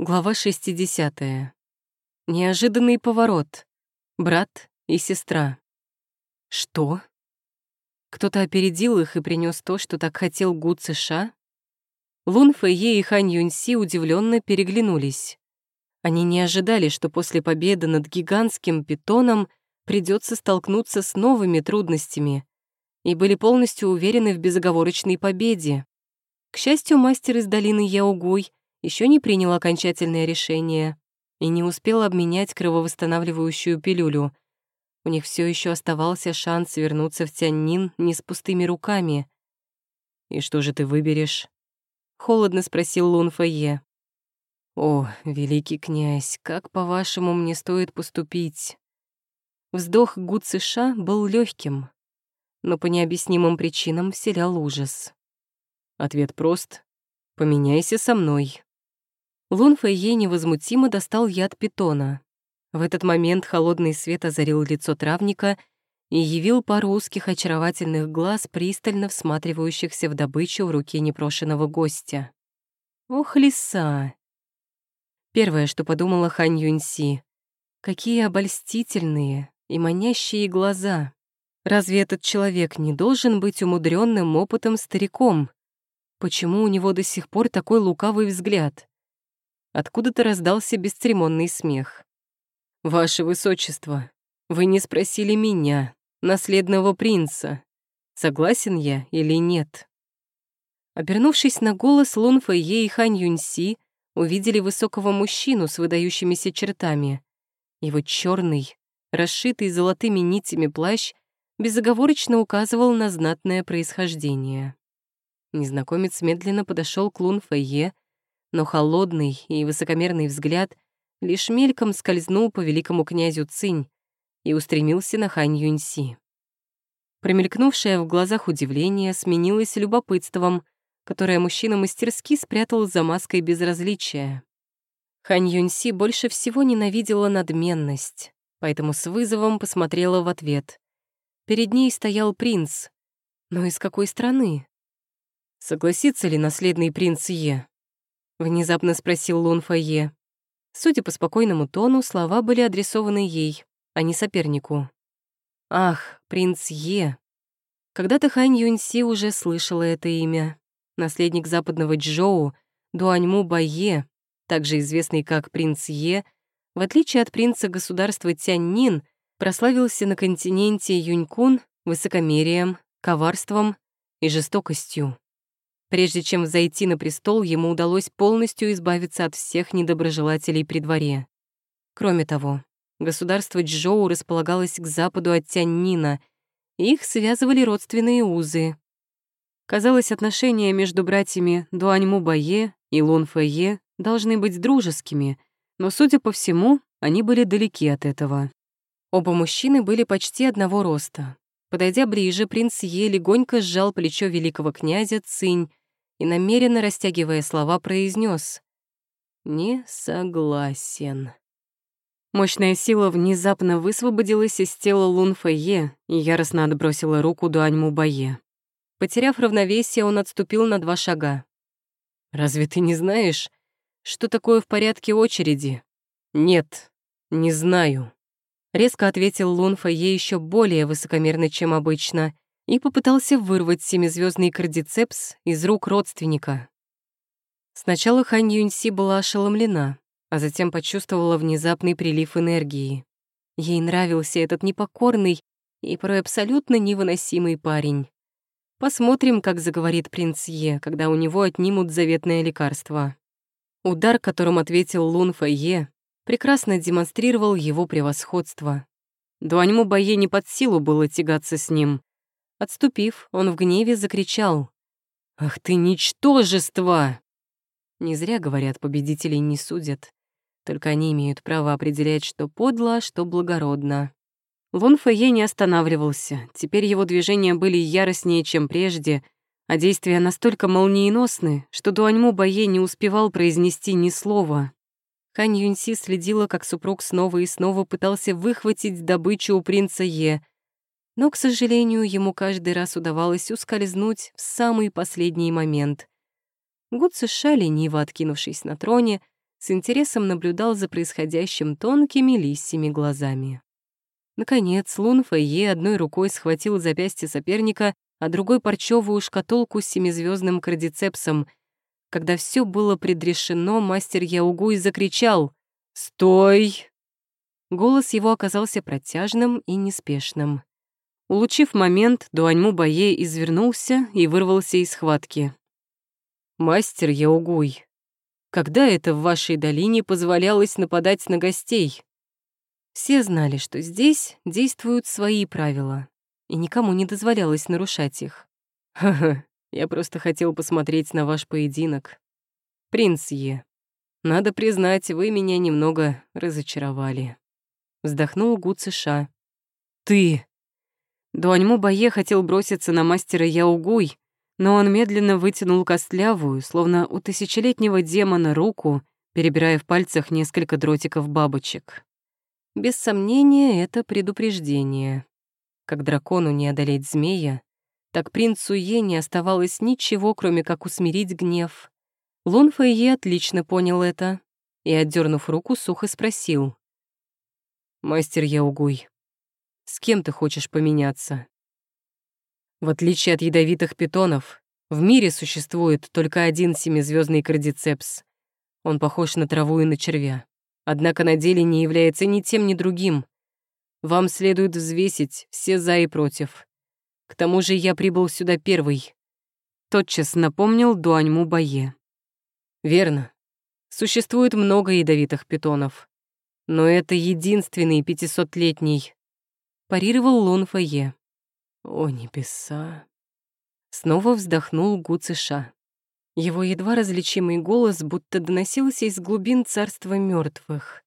Глава 60. Неожиданный поворот. Брат и сестра. Что? Кто-то опередил их и принес то, что так хотел Гу Цыша? Лун Фэйе и Хань Юньси удивленно переглянулись. Они не ожидали, что после победы над гигантским питоном придется столкнуться с новыми трудностями, и были полностью уверены в безоговорочной победе. К счастью, мастер из долины Яогуй еще не принял окончательное решение и не успел обменять крововосстанавливающую пилюлю. У них все еще оставался шанс вернуться в Тяньнин не с пустыми руками. «И что же ты выберешь?» — холодно спросил Лун Фэйе. «О, великий князь, как, по-вашему, мне стоит поступить?» Вздох Гу Цыша был легким, но по необъяснимым причинам вселял ужас. Ответ прост — «Поменяйся со мной». Лун Фэйе невозмутимо достал яд питона. В этот момент холодный свет озарил лицо травника и явил пару узких очаровательных глаз, пристально всматривающихся в добычу в руке непрошенного гостя. «Ох, лиса!» Первое, что подумала Хань Юньси. Какие обольстительные и манящие глаза. Разве этот человек не должен быть умудренным опытом стариком? Почему у него до сих пор такой лукавый взгляд? Откуда-то раздался бесцеремонный смех. «Ваше Высочество, вы не спросили меня, наследного принца, согласен я или нет?» Обернувшись на голос, Лун Фэйе и Хань Юньси увидели высокого мужчину с выдающимися чертами. Его черный, расшитый золотыми нитями плащ безоговорочно указывал на знатное происхождение. Незнакомец медленно подошел к Лун Фэйе, но холодный и высокомерный взгляд лишь мельком скользнул по великому князю Цинь и устремился на Хань Юньси. Промелькнувшее в глазах удивление сменилось любопытством, которое мужчина мастерски спрятал за маской безразличия. Хань Юньси больше всего ненавидела надменность, поэтому с вызовом посмотрела в ответ. Перед ней стоял принц. Но из какой страны? Согласится ли наследный принц Е? Внезапно спросил Лун Фае. Судя по спокойному тону, слова были адресованы ей, а не сопернику. Ах, принц Е. Когда-то Хань Юньси уже слышала это имя. Наследник западного Джоу, Дуаньму Бае, также известный как принц Е, в отличие от принца государства Тяньнин, прославился на континенте Юнькун высокомерием, коварством и жестокостью. Прежде чем взойти на престол, ему удалось полностью избавиться от всех недоброжелателей при дворе. Кроме того, государство Джоу располагалось к западу от Тяньнина, и их связывали родственные узы. Казалось, отношения между братьями Дуаньму Бае и Лун Фэйе должны быть дружескими, но, судя по всему, они были далеки от этого. Оба мужчины были почти одного роста. Подойдя ближе, принц Е легонько сжал плечо великого князя Цинь и, намеренно растягивая слова, произнес: «Не согласен». Мощная сила внезапно высвободилась из тела Лун Фэйе и яростно отбросила руку Дуаньму Бае. Потеряв равновесие, он отступил на два шага. «Разве ты не знаешь, что такое в порядке очереди?» «Нет, не знаю», — резко ответил Лун Фэйе еще более высокомерно, чем обычно, и попытался вырвать семизвездный кардицепс из рук родственника. Сначала Хань Юньси была ошеломлена, а затем почувствовала внезапный прилив энергии. Ей нравился этот непокорный и порой абсолютно невыносимый парень. Посмотрим, как заговорит принц Е, когда у него отнимут заветное лекарство. Удар, которым ответил Лун Фэйе, прекрасно демонстрировал его превосходство. Дуаньму Бае не под силу было тягаться с ним, Отступив, он в гневе закричал. «Ах ты, ничтожество!» Не зря, говорят, победителей не судят. Только они имеют право определять, что подло, а что благородно. Лун Фэйе не останавливался. Теперь его движения были яростнее, чем прежде, а действия настолько молниеносны, что Дуаньму Бае не успевал произнести ни слова. Хань Юньси следила, как супруг снова и снова пытался выхватить добычу у принца Е, но, к сожалению, ему каждый раз удавалось ускользнуть в самый последний момент. Гуд США, лениво откинувшись на троне, с интересом наблюдал за происходящим тонкими лисьими глазами. Наконец, Лун Фэйе одной рукой схватил запястье соперника, а другой — парчевую шкатулку с семизвездным кардицепсом. Когда все было предрешено, мастер Яугуй закричал «Стой!». Голос его оказался протяжным и неспешным. Улучив момент, Дуаньму Бае извернулся и вырвался из схватки. «Мастер Яугуй, когда это в вашей долине позволялось нападать на гостей?» Все знали, что здесь действуют свои правила, и никому не дозволялось нарушать их. «Ха-ха, я просто хотел посмотреть на ваш поединок. Принц Е, надо признать, вы меня немного разочаровали». Вздохнул Гу Циша. «Ты!» Дуаньму Бае хотел броситься на мастера Яугуй, но он медленно вытянул костлявую, словно у тысячелетнего демона, руку, перебирая в пальцах несколько дротиков бабочек. Без сомнения, это предупреждение. Как дракону не одолеть змея, так принцу Е не оставалось ничего, кроме как усмирить гнев. Лун Фэйе отлично понял это и, отдернув руку, сухо спросил. «Мастер Яугуй, с кем ты хочешь поменяться?» В отличие от ядовитых питонов, в мире существует только один семизвездный кардицепс. Он похож на траву и на червя однако на деле не является ни тем, ни другим. Вам следует взвесить все за и против. К тому же я прибыл сюда первый. Тотчас напомнил Дуаньму Бае. Верно. Существует много ядовитых питонов. Но это единственный пятисотлетний. Парировал Лун Фае. О, небеса. Снова вздохнул Гу Циша. Его едва различимый голос будто доносился из глубин царства мертвых.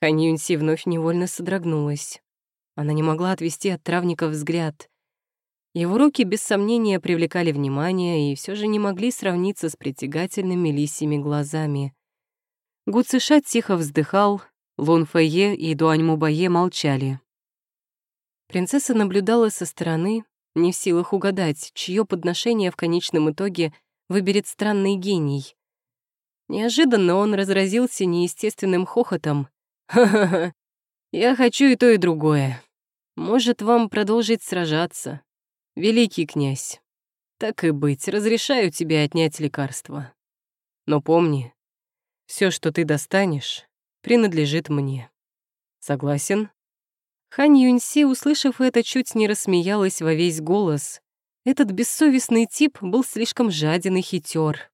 Хань Юньси вновь невольно содрогнулась. Она не могла отвести от травника взгляд. Его руки без сомнения привлекали внимание и все же не могли сравниться с притягательными лисьими глазами. Гу Цыша тихо вздыхал, Лун Фэйе и Дуань Мубае молчали. Принцесса наблюдала со стороны, не в силах угадать, чье подношение в конечном итоге — выберет странный гений. Неожиданно он разразился неестественным хохотом. «Ха-ха-ха, я хочу и то, и другое. Может, вам продолжить сражаться? Великий князь, так и быть, разрешаю тебе отнять лекарство. Но помни, все, что ты достанешь, принадлежит мне. Согласен?» Хань Юньси, услышав это, чуть не рассмеялась во весь голос этот бессовестный тип был слишком жаден и хитер.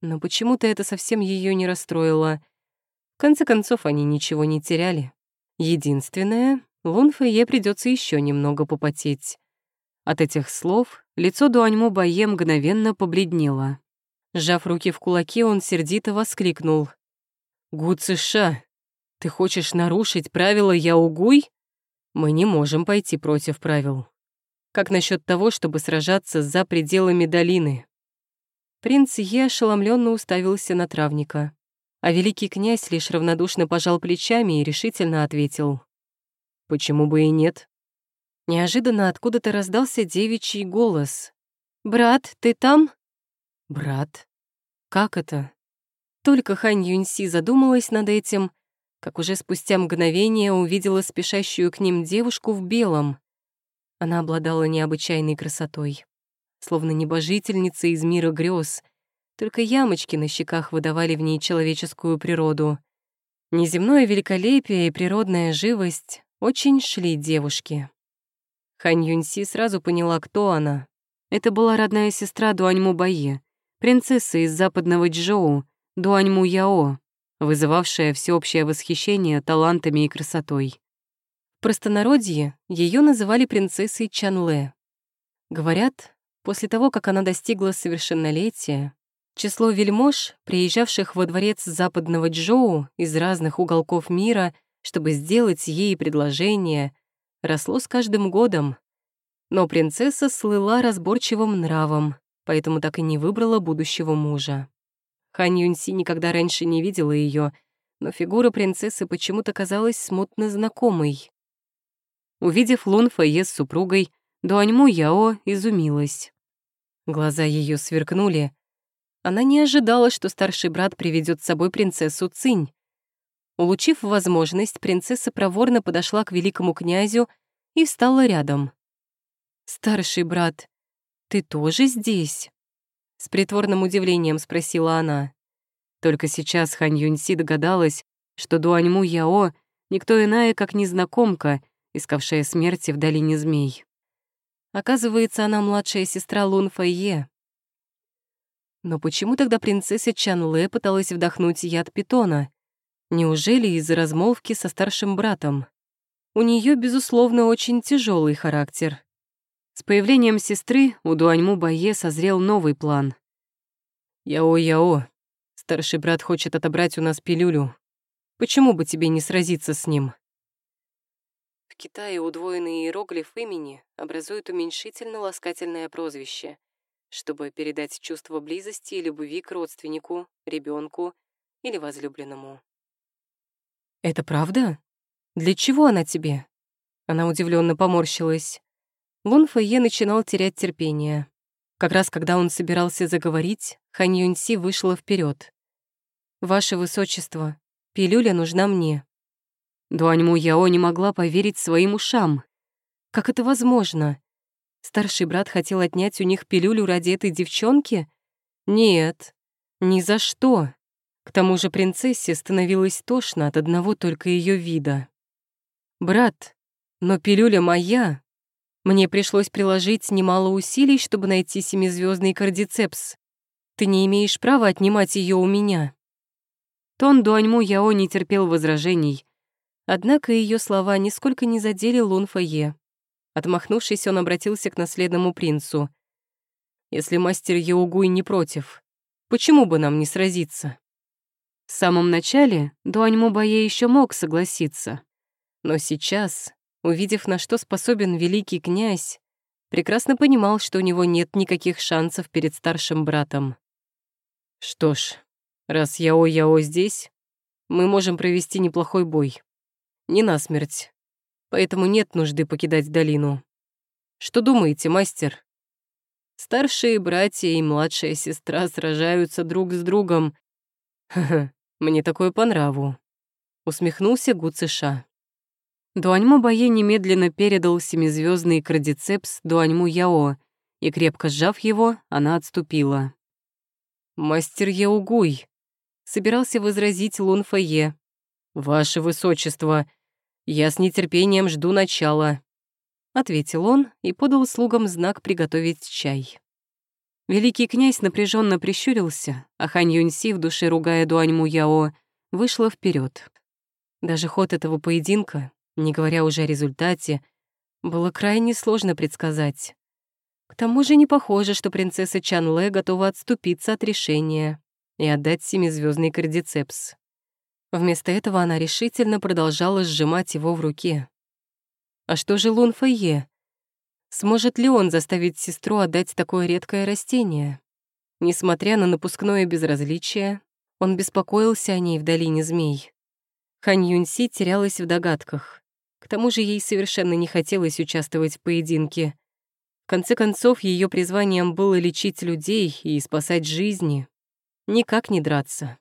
Но почему-то это совсем ее не расстроило. В конце концов, они ничего не теряли. Единственное, Лун Фэйе придется еще немного попотеть. От этих слов лицо Дуаньму Бае мгновенно побледнело. Сжав руки в кулаки, он сердито воскликнул. «Гу Цыша, ты хочешь нарушить правила Яугуй? Мы не можем пойти против правил. Как насчет того, чтобы сражаться за пределами долины? Принц Е ошеломленно уставился на травника, а великий князь лишь равнодушно пожал плечами и решительно ответил. «Почему бы и нет?» Неожиданно откуда-то раздался девичий голос. «Брат, ты там?» «Брат? Как это?» Только Хань Юньси задумалась над этим, как уже спустя мгновение увидела спешащую к ним девушку в белом. Она обладала необычайной красотой, словно небожительница из мира грез. Только ямочки на щеках выдавали в ней человеческую природу. Неземное великолепие и природная живость очень шли девушке. Хань Юньси сразу поняла, кто она. Это была родная сестра Дуаньму Баи, принцесса из западного Джоу, Дуаньму Яо, вызывавшая всеобщее восхищение талантами и красотой. В простонародье ее называли принцессой Чанле. Говорят, после того, как она достигла совершеннолетия, число вельмож, приезжавших во дворец западного Джоу из разных уголков мира, чтобы сделать ей предложение, росло с каждым годом. Но принцесса слыла разборчивым нравом, поэтому так и не выбрала будущего мужа. Хан Юньси никогда раньше не видела ее, но фигура принцессы почему-то казалась смутно знакомой. Увидев Лун Фэйе с супругой, Дуаньму Яо изумилась. Глаза ее сверкнули. Она не ожидала, что старший брат приведет с собой принцессу Цинь. Улучив возможность, принцесса проворно подошла к великому князю и встала рядом. «Старший брат, ты тоже здесь?» С притворным удивлением спросила она. Только сейчас Хань Юньси догадалась, что Дуаньму Яо — никто иная, как незнакомка, искавшая смерти в долине змей. Оказывается, она младшая сестра Лун Фэйе. Но почему тогда принцесса Чан Лэ пыталась вдохнуть яд питона? Неужели из-за размолвки со старшим братом? У нее, безусловно, очень тяжелый характер. С появлением сестры у Дуаньму Бае созрел новый план. «Яо-яо, старший брат хочет отобрать у нас пилюлю. Почему бы тебе не сразиться с ним?» В Китае удвоенный иероглиф имени образует уменьшительно-ласкательное прозвище, чтобы передать чувство близости и любви к родственнику, ребенку или возлюбленному. «Это правда? Для чего она тебе?» Она удивленно поморщилась. Лун Фэйе начинал терять терпение. Как раз когда он собирался заговорить, Хань Юньси вышла вперед. «Ваше Высочество, пилюля нужна мне». Дуаньму Яо не могла поверить своим ушам. Как это возможно? Старший брат хотел отнять у них пилюлю ради этой девчонки? Нет, ни за что. К тому же принцессе становилось тошно от одного только ее вида. «Брат, но пилюля моя, мне пришлось приложить немало усилий, чтобы найти семизвездный кардицепс. Ты не имеешь права отнимать ее у меня». Тон Дуаньму Яо не терпел возражений. Однако ее слова нисколько не задели Лун Фае. Отмахнувшись, он обратился к наследному принцу. «Если мастер Яугуй не против, почему бы нам не сразиться?» В самом начале Дуаньму Бае еще мог согласиться. Но сейчас увидев, на что способен великий князь, прекрасно понимал, что у него нет никаких шансов перед старшим братом. Что ж, раз Яо-Яо здесь, мы можем провести неплохой бой. Не насмерть. Поэтому нет нужды покидать долину. Что думаете, мастер? Старшие братья и младшая сестра сражаются друг с другом. Ха-ха, мне такое по нраву. Усмехнулся Гу Цыша. Дуаньму Бае немедленно передал семизвездный крадицепс Дуаньму Яо, и, крепко сжав его, она отступила. «Мастер Яугуй», — собирался возразить Лун Фэе. «Ваше Высочество, я с нетерпением жду начала», — ответил он и подал слугам знак приготовить чай. Великий князь напряженно прищурился, а Хань Юньси, в душе ругая Дуаньму Яо, вышла вперед. Даже ход этого поединка не говоря уже о результате, было крайне сложно предсказать. К тому же не похоже, что принцесса Чанле готова отступиться от решения и отдать семизвездный кардицепс. Вместо этого она решительно продолжала сжимать его в руке. А что же Лун Фэйе? Сможет ли он заставить сестру отдать такое редкое растение? Несмотря на напускное безразличие, он беспокоился о ней в долине змей. Хань Юньси терялась в догадках. К тому же ей совершенно не хотелось участвовать в поединке. В конце концов, ее призванием было лечить людей и спасать жизни. Никак не драться.